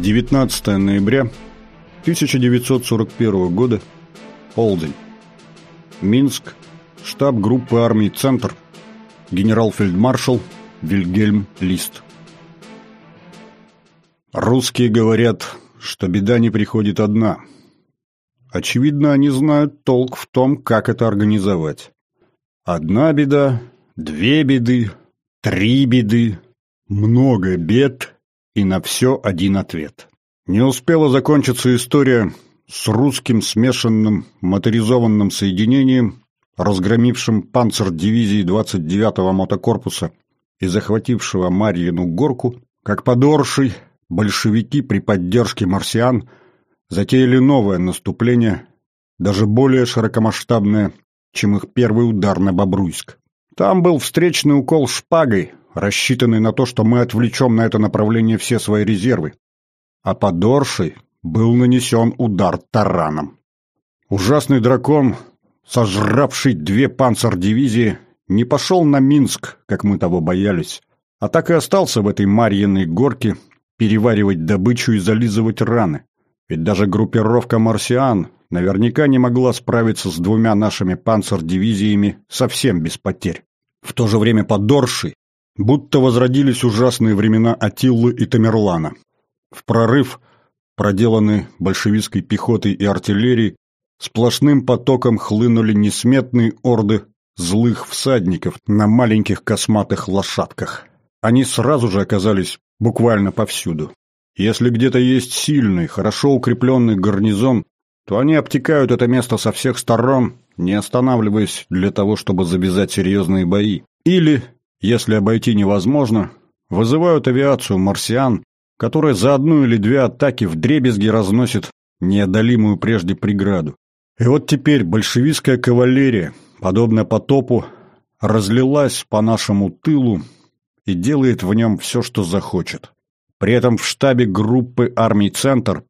19 ноября 1941 года. Полдень. Минск. Штаб группы армий «Центр». Генерал-фельдмаршал Вильгельм Лист. Русские говорят, что беда не приходит одна. Очевидно, они знают толк в том, как это организовать. Одна беда, две беды, три беды, много бед и на все один ответ. Не успела закончиться история с русским смешанным моторизованным соединением, разгромившим панцир дивизии 29-го мотокорпуса и захватившего Марьину горку, как подорший большевики при поддержке марсиан затеяли новое наступление, даже более широкомасштабное, чем их первый удар на Бобруйск. Там был встречный укол шпагой, рассчитанный на то, что мы отвлечем на это направление все свои резервы. А под Оршей был нанесен удар тараном. Ужасный дракон, сожравший две панцердивизии, не пошел на Минск, как мы того боялись, а так и остался в этой Марьиной горке переваривать добычу и зализывать раны. Ведь даже группировка «Марсиан» наверняка не могла справиться с двумя нашими панцердивизиями совсем без потерь. В то же время под Оршей Будто возродились ужасные времена Атиллы и Тамерлана. В прорыв, проделанный большевистской пехотой и артиллерией, сплошным потоком хлынули несметные орды злых всадников на маленьких косматых лошадках. Они сразу же оказались буквально повсюду. Если где-то есть сильный, хорошо укрепленный гарнизон, то они обтекают это место со всех сторон, не останавливаясь для того, чтобы завязать серьезные бои. Или если обойти невозможно, вызывают авиацию марсиан, которая за одну или две атаки в дребезги разносит неодолимую прежде преграду. И вот теперь большевистская кавалерия, подобно потопу, разлилась по нашему тылу и делает в нем все, что захочет. При этом в штабе группы армий «Центр»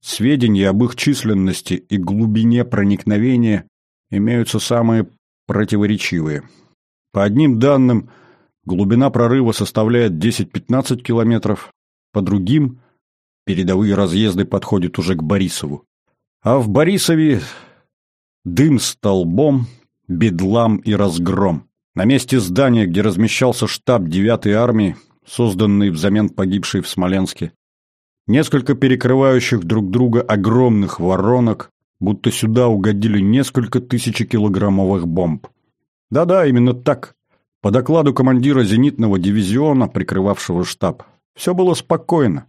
сведения об их численности и глубине проникновения имеются самые противоречивые. По одним данным – Глубина прорыва составляет 10-15 километров, по другим передовые разъезды подходят уже к Борисову. А в Борисове дым столбом, бедлам и разгром. На месте здания, где размещался штаб 9-й армии, созданный взамен погибшей в Смоленске, несколько перекрывающих друг друга огромных воронок, будто сюда угодили несколько тысячекилограммовых бомб. Да-да, именно так. По докладу командира зенитного дивизиона, прикрывавшего штаб, все было спокойно.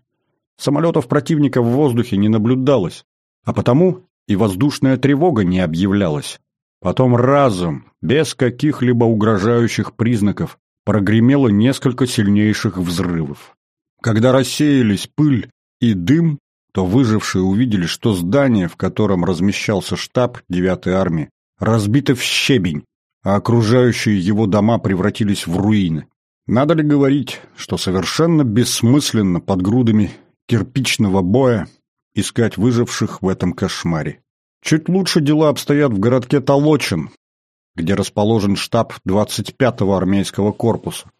Самолетов противника в воздухе не наблюдалось, а потому и воздушная тревога не объявлялась. Потом разом, без каких-либо угрожающих признаков, прогремело несколько сильнейших взрывов. Когда рассеялись пыль и дым, то выжившие увидели, что здание, в котором размещался штаб 9-й армии, разбито в щебень, а окружающие его дома превратились в руины. Надо ли говорить, что совершенно бессмысленно под грудами кирпичного боя искать выживших в этом кошмаре? Чуть лучше дела обстоят в городке Толочин, где расположен штаб 25-го армейского корпуса.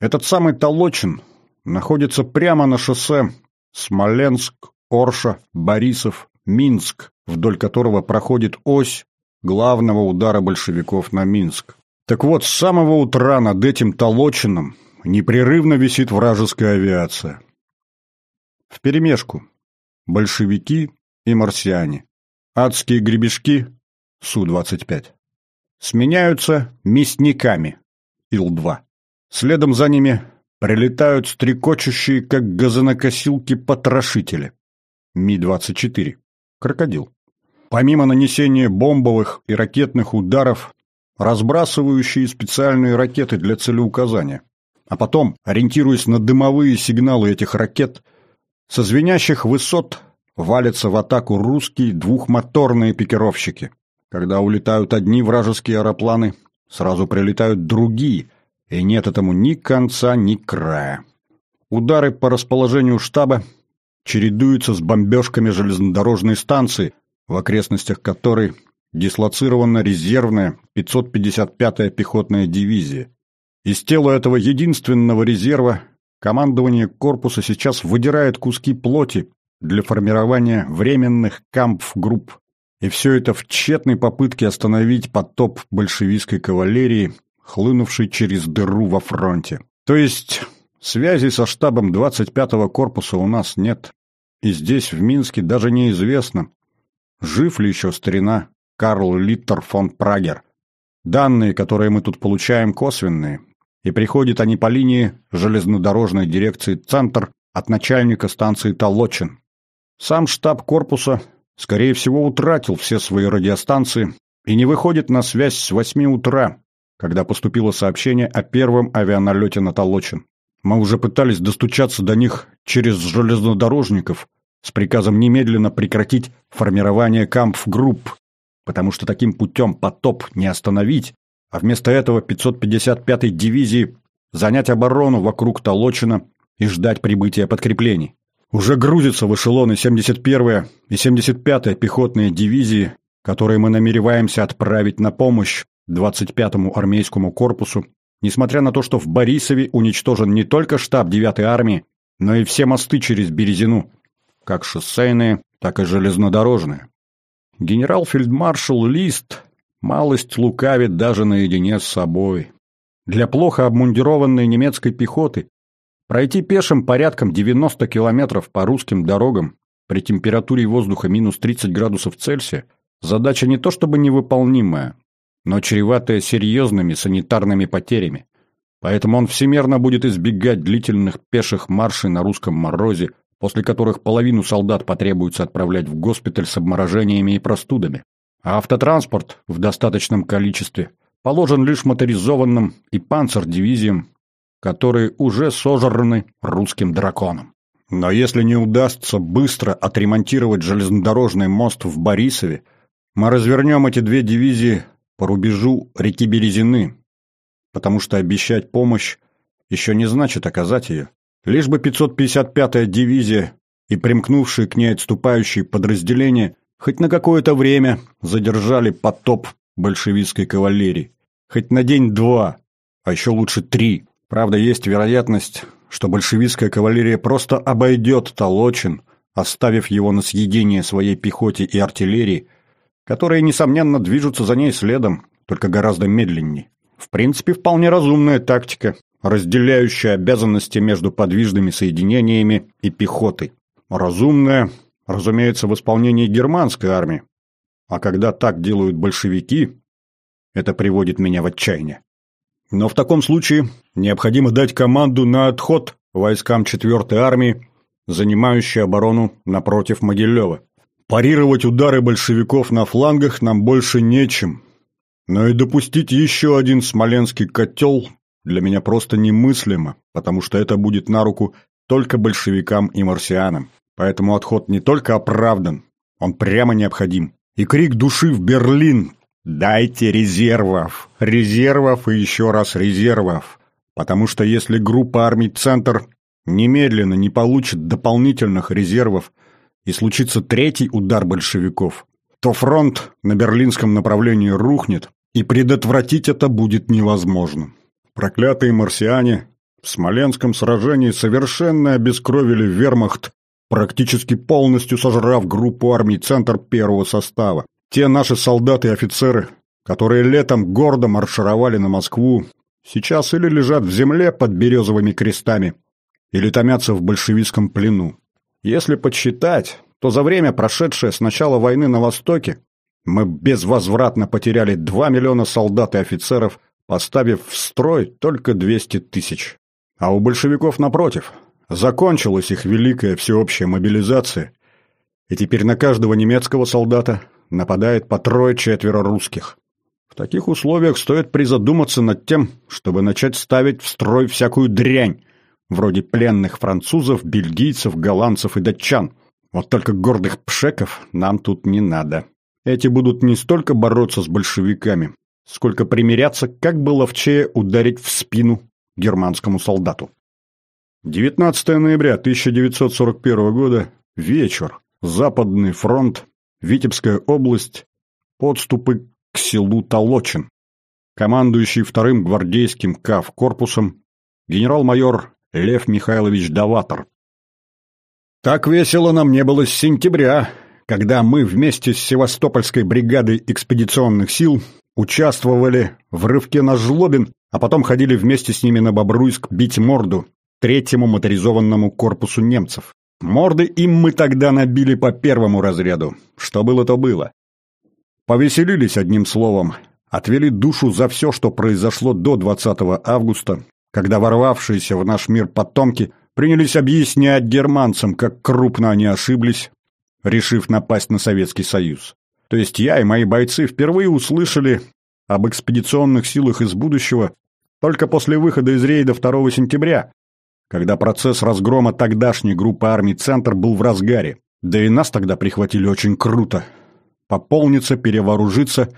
Этот самый Толочин находится прямо на шоссе Смоленск, Орша, Борисов, Минск, вдоль которого проходит ось главного удара большевиков на Минск. Так вот, с самого утра над этим Толочином непрерывно висит вражеская авиация. Вперемешку. Большевики и марсиане. Адские гребешки Су-25. Сменяются мясниками Ил-2. Следом за ними прилетают стрекочущие, как газонокосилки, потрошители. Ми-24. Крокодил. Помимо нанесения бомбовых и ракетных ударов, разбрасывающие специальные ракеты для целеуказания. А потом, ориентируясь на дымовые сигналы этих ракет, со звенящих высот валятся в атаку русские двухмоторные пикировщики. Когда улетают одни вражеские аэропланы, сразу прилетают другие, и нет этому ни конца, ни края. Удары по расположению штаба чередуются с бомбежками железнодорожной станции, в окрестностях которой дислоцирована резервная 555-я пехотная дивизия. Из тела этого единственного резерва командование корпуса сейчас выдирает куски плоти для формирования временных кампф-групп. И все это в тщетной попытке остановить потоп большевистской кавалерии, хлынувшей через дыру во фронте. То есть связи со штабом 25-го корпуса у нас нет. И здесь, в Минске, даже неизвестно, жив ли еще старина Карл Литтер фон Прагер. Данные, которые мы тут получаем, косвенные, и приходят они по линии железнодорожной дирекции «Центр» от начальника станции Толочин. Сам штаб корпуса, скорее всего, утратил все свои радиостанции и не выходит на связь с 8 утра, когда поступило сообщение о первом авианалете на Толочин. Мы уже пытались достучаться до них через железнодорожников с приказом немедленно прекратить формирование кампф-групп, потому что таким путем потоп не остановить, а вместо этого 555-й дивизии занять оборону вокруг Толочина и ждать прибытия подкреплений. Уже грузятся в эшелоны 71-я и 75-я пехотные дивизии, которые мы намереваемся отправить на помощь 25-му армейскому корпусу, несмотря на то, что в Борисове уничтожен не только штаб 9-й армии, но и все мосты через Березину, как шоссейные, так и железнодорожные. Генерал-фельдмаршал Лист малость лукавит даже наедине с собой. Для плохо обмундированной немецкой пехоты пройти пешим порядком 90 километров по русским дорогам при температуре воздуха минус 30 градусов Цельсия задача не то чтобы невыполнимая, но чреватая серьезными санитарными потерями. Поэтому он всемерно будет избегать длительных пеших маршей на русском морозе, после которых половину солдат потребуется отправлять в госпиталь с обморожениями и простудами. А автотранспорт в достаточном количестве положен лишь моторизованным и панцердивизиям, которые уже сожраны русским драконом. Но если не удастся быстро отремонтировать железнодорожный мост в Борисове, мы развернем эти две дивизии по рубежу реки Березины, потому что обещать помощь еще не значит оказать ее. Лишь бы 555-я дивизия и примкнувшие к ней отступающие подразделения хоть на какое-то время задержали потоп большевистской кавалерии. Хоть на день-два, а еще лучше три. Правда, есть вероятность, что большевистская кавалерия просто обойдет Толочин, оставив его на съедение своей пехоте и артиллерии, которые, несомненно, движутся за ней следом, только гораздо медленнее. В принципе, вполне разумная тактика, разделяющая обязанности между подвижными соединениями и пехотой. Разумная, разумеется, в исполнении германской армии. А когда так делают большевики, это приводит меня в отчаяние. Но в таком случае необходимо дать команду на отход войскам 4-й армии, занимающей оборону напротив Могилева. Парировать удары большевиков на флангах нам больше нечем. Но и допустить еще один смоленский котел для меня просто немыслимо, потому что это будет на руку только большевикам и марсианам. Поэтому отход не только оправдан, он прямо необходим. И крик души в Берлин «Дайте резервов! Резервов и еще раз резервов!» Потому что если группа армий «Центр» немедленно не получит дополнительных резервов и случится третий удар большевиков, то фронт на берлинском направлении рухнет, и предотвратить это будет невозможно. Проклятые марсиане в Смоленском сражении совершенно обескровили вермахт, практически полностью сожрав группу армий «Центр» первого состава. Те наши солдаты и офицеры, которые летом гордо маршировали на Москву, сейчас или лежат в земле под березовыми крестами, или томятся в большевистском плену. Если подсчитать, то за время, прошедшее с начала войны на Востоке, мы безвозвратно потеряли 2 миллиона солдат и офицеров, поставив в строй только 200 тысяч. А у большевиков, напротив, закончилась их великая всеобщая мобилизация, и теперь на каждого немецкого солдата нападает по трое-четверо русских. В таких условиях стоит призадуматься над тем, чтобы начать ставить в строй всякую дрянь, вроде пленных французов, бельгийцев, голландцев и датчан. Вот только гордых пшеков нам тут не надо. Эти будут не столько бороться с большевиками, сколько примиряться, как бы ловчее ударить в спину германскому солдату. 19 ноября 1941 года, вечер, Западный фронт, Витебская область, подступы к селу Толочин. Командующий вторым гвардейским КАВ корпусом генерал-майор Лев Михайлович Даватор. Так весело нам не было с сентября, когда мы вместе с Севастопольской бригадой экспедиционных сил участвовали в рывке на Жлобин, а потом ходили вместе с ними на Бобруйск бить морду третьему моторизованному корпусу немцев. Морды им мы тогда набили по первому разряду. Что было, то было. Повеселились одним словом, отвели душу за все, что произошло до 20 августа, когда ворвавшиеся в наш мир потомки принялись объяснять германцам, как крупно они ошиблись, решив напасть на Советский Союз. То есть я и мои бойцы впервые услышали об экспедиционных силах из будущего только после выхода из рейда 2 сентября, когда процесс разгрома тогдашней группы армий «Центр» был в разгаре. Да и нас тогда прихватили очень круто. Пополниться, перевооружиться,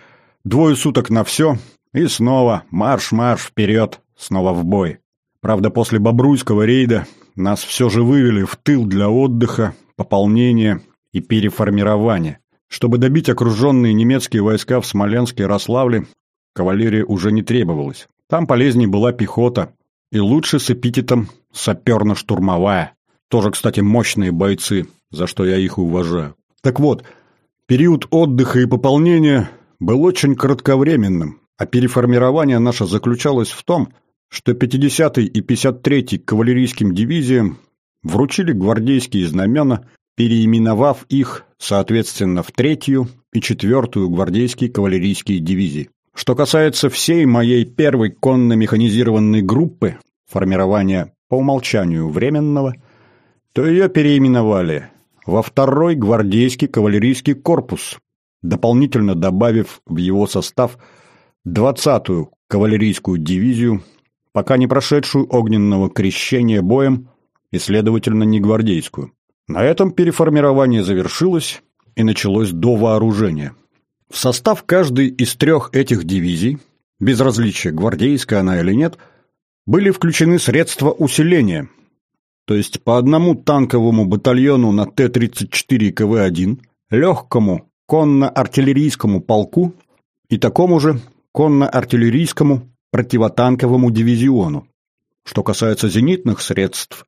двое суток на все, и снова марш-марш вперед, снова в бой. Правда, после Бобруйского рейда нас все же вывели в тыл для отдыха, пополнения и переформирования. Чтобы добить окруженные немецкие войска в Смоленске и Рославле, кавалерия уже не требовалась. Там полезней была пехота, и лучше с эпитетом «саперно-штурмовая». Тоже, кстати, мощные бойцы, за что я их уважаю. Так вот, период отдыха и пополнения был очень кратковременным, а переформирование наше заключалось в том, что 50-й и 53-й кавалерийским дивизиям вручили гвардейские знамена, переименовав их, соответственно, в третью и четвертую гвардейские кавалерийские дивизии. Что касается всей моей первой конно-механизированной группы, формирования по умолчанию временного, то ее переименовали во второй гвардейский кавалерийский корпус, дополнительно добавив в его состав 20-ю кавалерийскую дивизию, пока не прошедшую огненного крещения боем и, следовательно, не гвардейскую. На этом переформирование завершилось и началось до вооружения. В состав каждой из трех этих дивизий, без различия, гвардейская она или нет, были включены средства усиления, то есть по одному танковому батальону на Т-34 КВ-1, легкому конно-артиллерийскому полку и такому же конно-артиллерийскому противотанковому дивизиону. Что касается зенитных средств,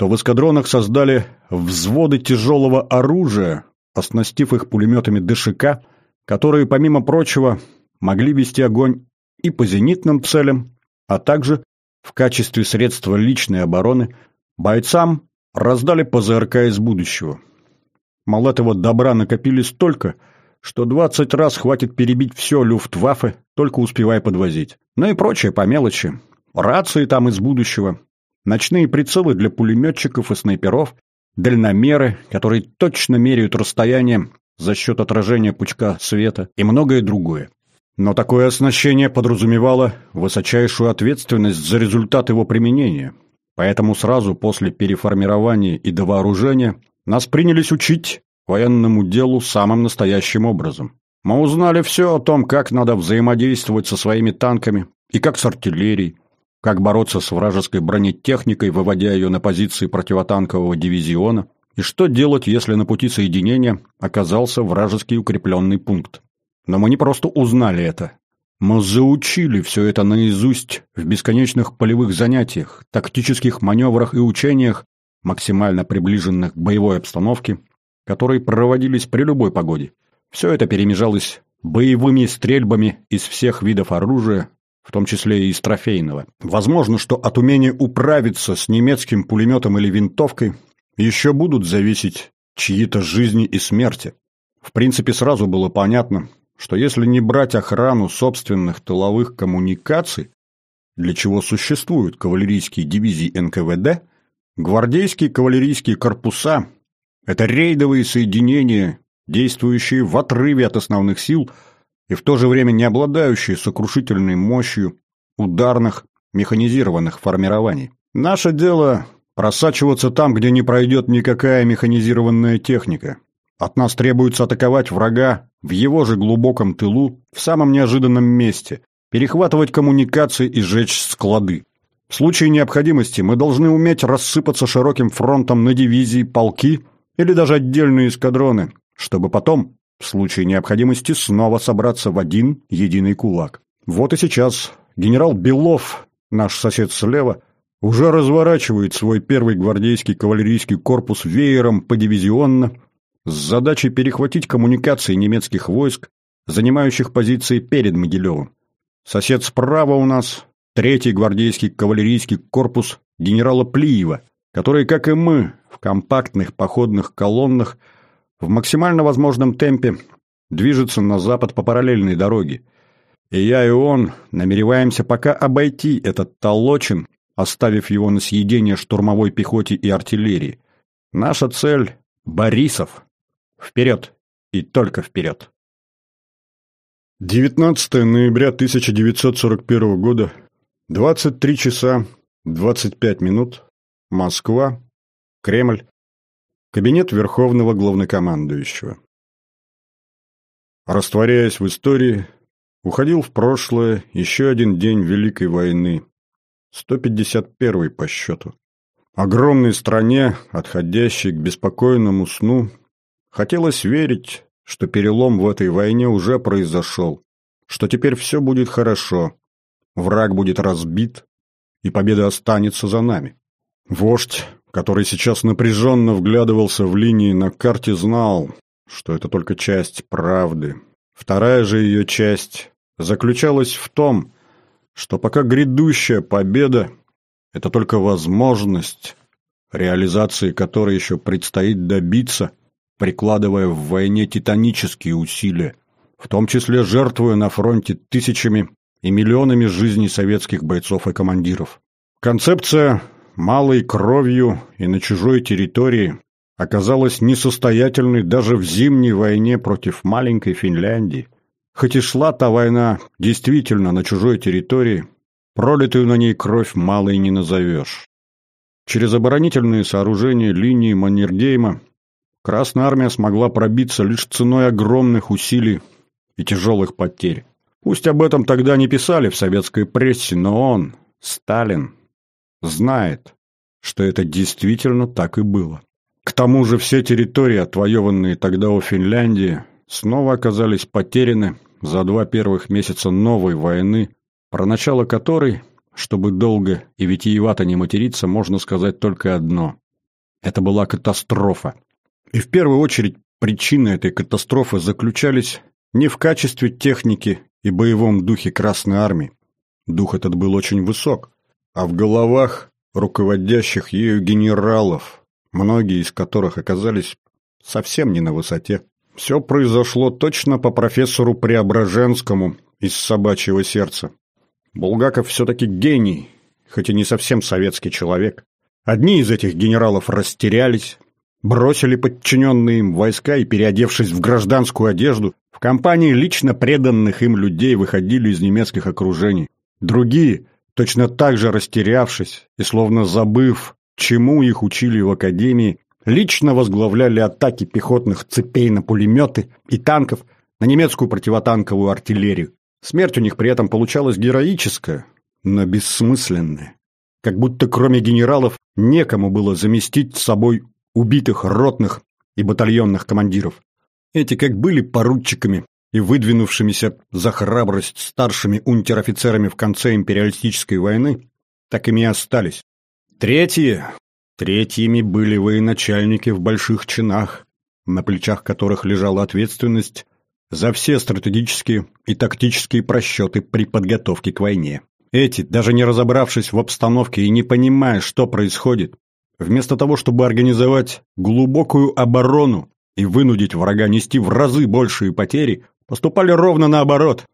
то в эскадронах создали взводы тяжелого оружия, оснастив их пулеметами ДШК которые, помимо прочего, могли вести огонь и по зенитным целям, а также в качестве средства личной обороны бойцам раздали ПЗРК из будущего. Мол, этого добра накопили столько, что 20 раз хватит перебить все люфтваффе, только успевая подвозить. Ну и прочее по мелочи. Рации там из будущего, ночные прицелы для пулеметчиков и снайперов, дальномеры, которые точно меряют расстояние за счет отражения пучка света и многое другое. Но такое оснащение подразумевало высочайшую ответственность за результат его применения. Поэтому сразу после переформирования и довооружения нас принялись учить военному делу самым настоящим образом. Мы узнали все о том, как надо взаимодействовать со своими танками и как с артиллерией, как бороться с вражеской бронетехникой, выводя ее на позиции противотанкового дивизиона, и что делать, если на пути соединения оказался вражеский укрепленный пункт. Но мы не просто узнали это. Мы заучили все это наизусть в бесконечных полевых занятиях, тактических маневрах и учениях, максимально приближенных к боевой обстановке, которые проводились при любой погоде. Все это перемежалось боевыми стрельбами из всех видов оружия, в том числе и из трофейного. Возможно, что от умения управиться с немецким пулеметом или винтовкой еще будут зависеть чьи-то жизни и смерти. В принципе, сразу было понятно, что если не брать охрану собственных тыловых коммуникаций, для чего существуют кавалерийские дивизии НКВД, гвардейские кавалерийские корпуса – это рейдовые соединения, действующие в отрыве от основных сил и в то же время не обладающие сокрушительной мощью ударных механизированных формирований. Наше дело Просачиваться там, где не пройдет никакая механизированная техника. От нас требуется атаковать врага в его же глубоком тылу, в самом неожиданном месте, перехватывать коммуникации и сжечь склады. В случае необходимости мы должны уметь рассыпаться широким фронтом на дивизии, полки или даже отдельные эскадроны, чтобы потом, в случае необходимости, снова собраться в один единый кулак. Вот и сейчас генерал Белов, наш сосед слева, уже разворачивает свой первый гвардейский кавалерийский корпус веером подивизионно с задачей перехватить коммуникации немецких войск, занимающих позиции перед Могилевым. Сосед справа у нас – третий гвардейский кавалерийский корпус генерала Плиева, который, как и мы, в компактных походных колоннах в максимально возможном темпе движется на запад по параллельной дороге. И я и он намереваемся пока обойти этот толочин, оставив его на съедение штурмовой пехоте и артиллерии. Наша цель — Борисов. Вперед! И только вперед! 19 ноября 1941 года, 23 часа 25 минут, Москва, Кремль, кабинет Верховного Главнокомандующего. Растворяясь в истории, уходил в прошлое еще один день Великой войны, 151 по счету. Огромной стране, отходящей к беспокойному сну, хотелось верить, что перелом в этой войне уже произошел, что теперь все будет хорошо, враг будет разбит, и победа останется за нами. Вождь, который сейчас напряженно вглядывался в линии на карте, знал, что это только часть правды. Вторая же ее часть заключалась в том, что пока грядущая победа – это только возможность, реализации которой еще предстоит добиться, прикладывая в войне титанические усилия, в том числе жертвуя на фронте тысячами и миллионами жизней советских бойцов и командиров. Концепция «малой кровью и на чужой территории» оказалась несостоятельной даже в зимней войне против маленькой Финляндии. Хоть и шла та война действительно на чужой территории, пролитую на ней кровь малой не назовешь. Через оборонительные сооружения линии Маннергейма Красная Армия смогла пробиться лишь ценой огромных усилий и тяжелых потерь. Пусть об этом тогда не писали в советской прессе, но он, Сталин, знает, что это действительно так и было. К тому же все территории, отвоеванные тогда у Финляндии, снова оказались потеряны за два первых месяца новой войны, про начало которой, чтобы долго и витиевато не материться, можно сказать только одно. Это была катастрофа. И в первую очередь причины этой катастрофы заключались не в качестве техники и боевом духе Красной Армии. Дух этот был очень высок, а в головах руководящих ею генералов, многие из которых оказались совсем не на высоте. Все произошло точно по профессору Преображенскому из «Собачьего сердца». Булгаков все-таки гений, хоть и не совсем советский человек. Одни из этих генералов растерялись, бросили подчиненные им войска и, переодевшись в гражданскую одежду, в компании лично преданных им людей выходили из немецких окружений. Другие, точно так же растерявшись и словно забыв, чему их учили в академии, лично возглавляли атаки пехотных цепей на пулеметы и танков на немецкую противотанковую артиллерию. Смерть у них при этом получалась героическая, но бессмысленная. Как будто кроме генералов некому было заместить с собой убитых ротных и батальонных командиров. Эти как были поручиками и выдвинувшимися за храбрость старшими унтер-офицерами в конце империалистической войны, так ими и остались. Третьи, третьими были военачальники в больших чинах, на плечах которых лежала ответственность за все стратегические и тактические просчеты при подготовке к войне. Эти, даже не разобравшись в обстановке и не понимая, что происходит, вместо того, чтобы организовать глубокую оборону и вынудить врага нести в разы большие потери, поступали ровно наоборот.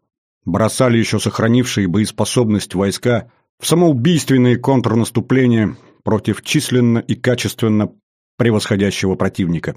Бросали еще сохранившие боеспособность войска в самоубийственные контрнаступления против численно и качественно превосходящего противника.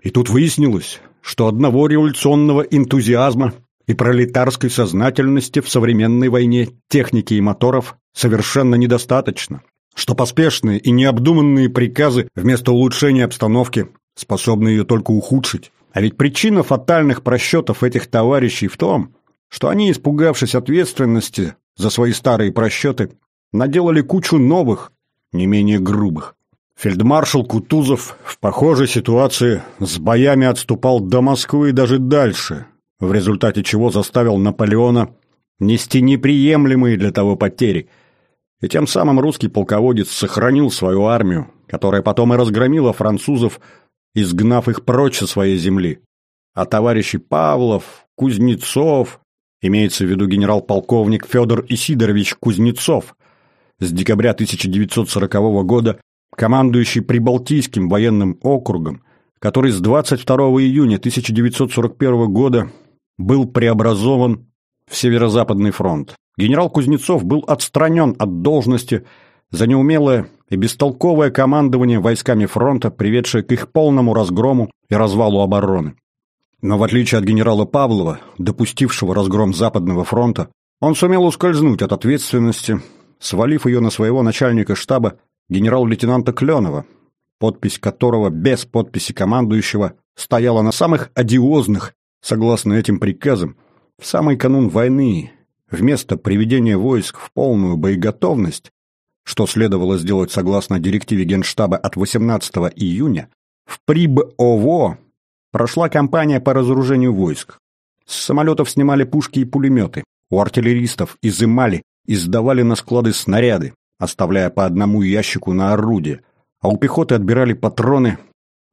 И тут выяснилось, что одного революционного энтузиазма и пролетарской сознательности в современной войне техники и моторов совершенно недостаточно, что поспешные и необдуманные приказы вместо улучшения обстановки способны ее только ухудшить. А ведь причина фатальных просчетов этих товарищей в том, что они, испугавшись ответственности за свои старые просчеты, наделали кучу новых, не менее грубых. Фельдмаршал Кутузов в похожей ситуации с боями отступал до Москвы и даже дальше, в результате чего заставил Наполеона нести неприемлемые для того потери. И тем самым русский полководец сохранил свою армию, которая потом и разгромила французов, изгнав их прочь со своей земли. А товарищи Павлов, Кузнецов, имеется в виду генерал-полковник Федор Исидорович Кузнецов, с декабря 1940 года командующий Прибалтийским военным округом, который с 22 июня 1941 года был преобразован в Северо-Западный фронт. Генерал Кузнецов был отстранен от должности за неумелое и бестолковое командование войсками фронта, приведшее к их полному разгрому и развалу обороны. Но в отличие от генерала Павлова, допустившего разгром Западного фронта, он сумел ускользнуть от ответственности, свалив ее на своего начальника штаба генерал-лейтенанта Кленова, подпись которого без подписи командующего стояла на самых одиозных, согласно этим приказам, в самый канун войны, вместо приведения войск в полную боеготовность, что следовало сделать согласно директиве Генштаба от 18 июня, в ПРИБ-ОВО прошла кампания по разоружению войск. С самолетов снимали пушки и пулеметы, у артиллеристов изымали и сдавали на склады снаряды, оставляя по одному ящику на орудие, а у пехоты отбирали патроны,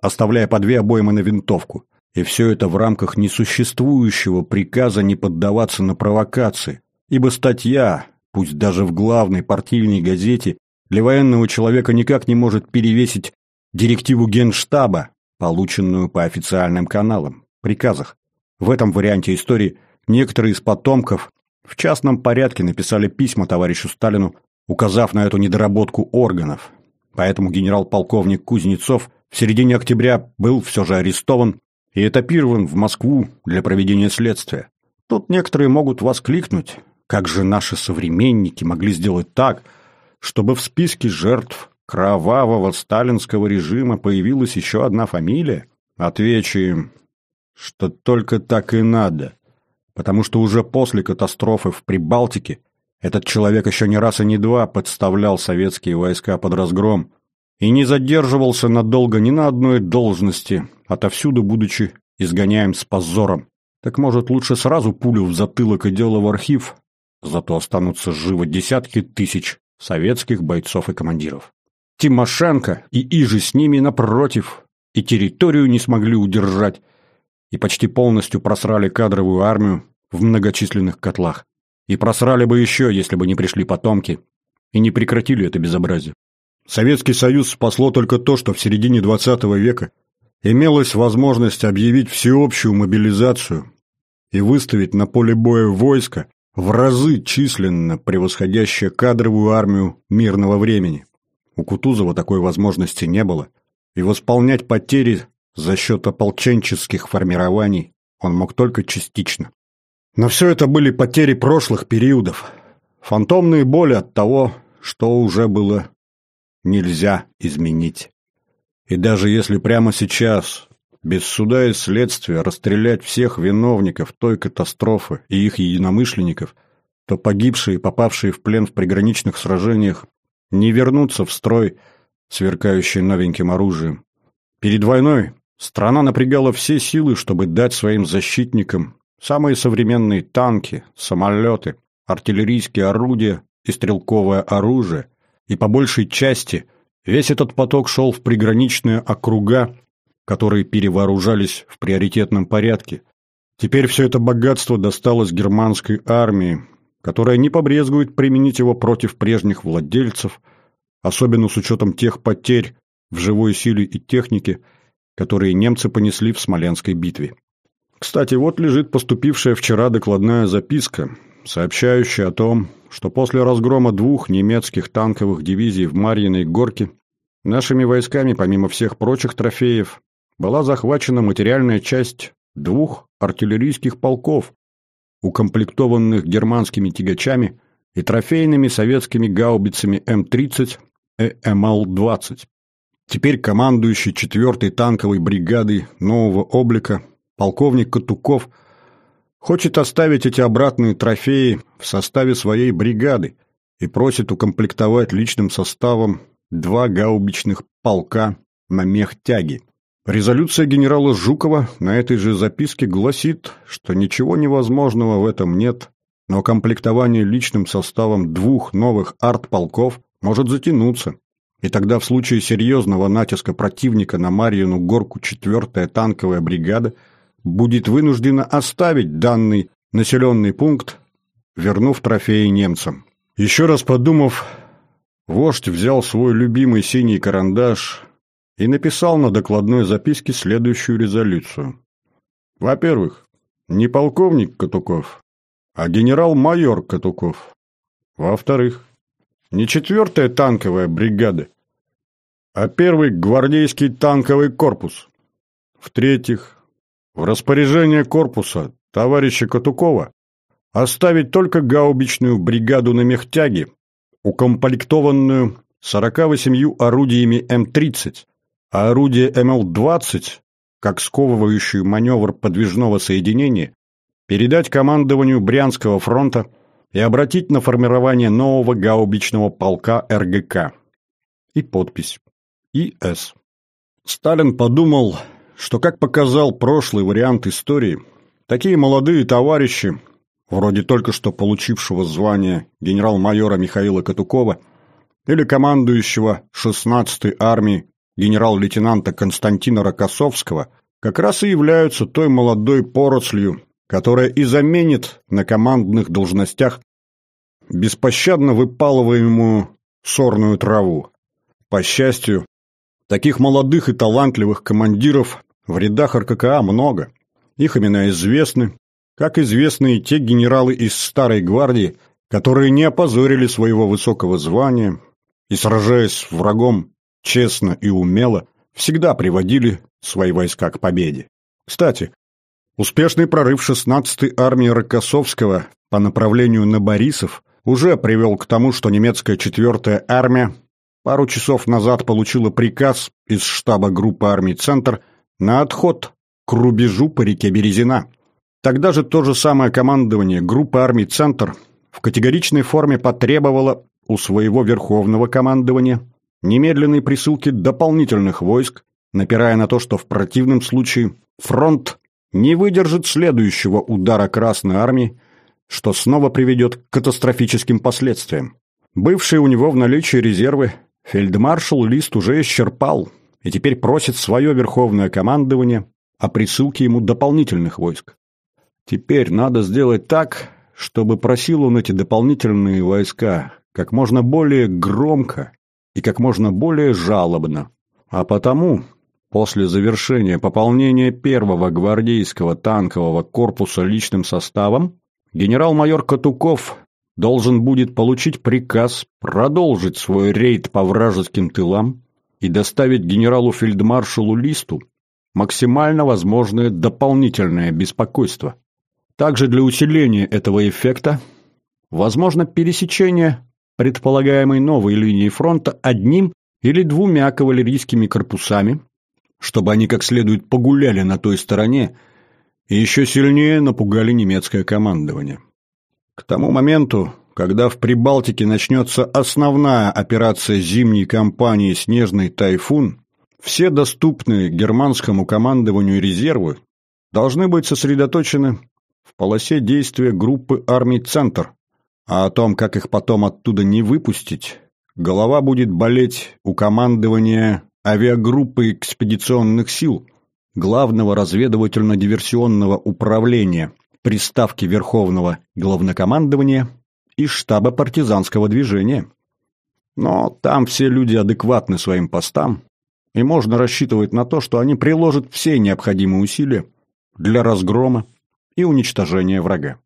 оставляя по две обоймы на винтовку. И все это в рамках несуществующего приказа не поддаваться на провокации, ибо статья, пусть даже в главной партийной газете, для военного человека никак не может перевесить директиву Генштаба, полученную по официальным каналам, приказах. В этом варианте истории некоторые из потомков в частном порядке написали письма товарищу Сталину, указав на эту недоработку органов. Поэтому генерал-полковник Кузнецов в середине октября был все же арестован и этапирован в Москву для проведения следствия. Тут некоторые могут воскликнуть, как же наши современники могли сделать так, чтобы в списке жертв кровавого сталинского режима появилась еще одна фамилия? Отвечу им, что только так и надо потому что уже после катастрофы в Прибалтике этот человек еще не раз и не два подставлял советские войска под разгром и не задерживался надолго ни на одной должности, отовсюду будучи изгоняем с позором. Так может лучше сразу пулю в затылок и дело в архив, зато останутся живы десятки тысяч советских бойцов и командиров. Тимошенко и Иже с ними напротив, и территорию не смогли удержать, и почти полностью просрали кадровую армию в многочисленных котлах. И просрали бы еще, если бы не пришли потомки и не прекратили это безобразие. Советский Союз спасло только то, что в середине XX века имелась возможность объявить всеобщую мобилизацию и выставить на поле боя войско в разы численно превосходящее кадровую армию мирного времени. У Кутузова такой возможности не было, и восполнять потери за счет ополченческих формирований он мог только частично. Но все это были потери прошлых периодов, фантомные боли от того, что уже было нельзя изменить. И даже если прямо сейчас, без суда и следствия, расстрелять всех виновников той катастрофы и их единомышленников, то погибшие попавшие в плен в приграничных сражениях не вернутся в строй, сверкающий новеньким оружием. Перед войной Страна напрягала все силы, чтобы дать своим защитникам самые современные танки, самолеты, артиллерийские орудия и стрелковое оружие, и по большей части весь этот поток шел в приграничные округа, которые перевооружались в приоритетном порядке. Теперь все это богатство досталось германской армии, которая не побрезгует применить его против прежних владельцев, особенно с учетом тех потерь в живой силе и технике, которые немцы понесли в Смоленской битве. Кстати, вот лежит поступившая вчера докладная записка, сообщающая о том, что после разгрома двух немецких танковых дивизий в Марьиной горке нашими войсками, помимо всех прочих трофеев, была захвачена материальная часть двух артиллерийских полков, укомплектованных германскими тягачами и трофейными советскими гаубицами М-30 и МЛ-20. Теперь командующий 4-й танковой бригадой нового облика, полковник Катуков, хочет оставить эти обратные трофеи в составе своей бригады и просит укомплектовать личным составом два гаубичных полка на мехтяги. Резолюция генерала Жукова на этой же записке гласит, что ничего невозможного в этом нет, но комплектование личным составом двух новых артполков может затянуться, и тогда в случае серьезного натиска противника на Марьину горку 4-я танковая бригада будет вынуждена оставить данный населенный пункт, вернув трофеи немцам. Еще раз подумав, вождь взял свой любимый синий карандаш и написал на докладной записке следующую резолюцию. Во-первых, не полковник Катуков, а генерал-майор Катуков. Во-вторых, не четвертая танковая бригада, а первый гвардейский танковый корпус. В-третьих, в распоряжение корпуса товарища Катукова оставить только гаубичную бригаду на мехтяге, укомплектованную 48 орудиями М-30, а орудие МЛ-20, как сковывающий маневр подвижного соединения, передать командованию Брянского фронта и обратить на формирование нового гаубичного полка РГК. И подпись. И.С. Сталин подумал, что, как показал прошлый вариант истории, такие молодые товарищи, вроде только что получившего звание генерал-майора Михаила Катукова или командующего 16-й армией генерал-лейтенанта Константина Рокоссовского, как раз и являются той молодой порослью, которая и заменит на командных должностях беспощадно выпалываемую сорную траву. По счастью, таких молодых и талантливых командиров в рядах РККА много. Их имена известны, как известны и те генералы из Старой Гвардии, которые не опозорили своего высокого звания и, сражаясь с врагом честно и умело, всегда приводили свои войска к победе. Кстати, успешный прорыв 16-й армии Рокоссовского по направлению на Борисов уже привел к тому, что немецкая 4-я армия пару часов назад получила приказ из штаба группы армий «Центр» на отход к рубежу по реке Березина. Тогда же то же самое командование группы армий «Центр» в категоричной форме потребовало у своего верховного командования немедленной присылки дополнительных войск, напирая на то, что в противном случае фронт не выдержит следующего удара Красной Армии, что снова приведет к катастрофическим последствиям. Бывшие у него в наличии резервы фельдмаршал Лист уже исчерпал и теперь просит свое верховное командование о присылке ему дополнительных войск. Теперь надо сделать так, чтобы просил он эти дополнительные войска как можно более громко и как можно более жалобно. А потому, после завершения пополнения первого гвардейского танкового корпуса личным составом, генерал-майор Катуков должен будет получить приказ продолжить свой рейд по вражеским тылам и доставить генералу-фельдмаршалу Листу максимально возможное дополнительное беспокойство. Также для усиления этого эффекта возможно пересечение предполагаемой новой линии фронта одним или двумя кавалерийскими корпусами, чтобы они как следует погуляли на той стороне и еще сильнее напугали немецкое командование. К тому моменту, когда в Прибалтике начнется основная операция зимней кампании «Снежный тайфун», все доступные германскому командованию резервы должны быть сосредоточены в полосе действия группы армий «Центр», а о том, как их потом оттуда не выпустить, голова будет болеть у командования авиагруппы экспедиционных сил, главного разведывательно-диверсионного управления, приставки Верховного Главнокомандования и штаба партизанского движения. Но там все люди адекватны своим постам, и можно рассчитывать на то, что они приложат все необходимые усилия для разгрома и уничтожения врага.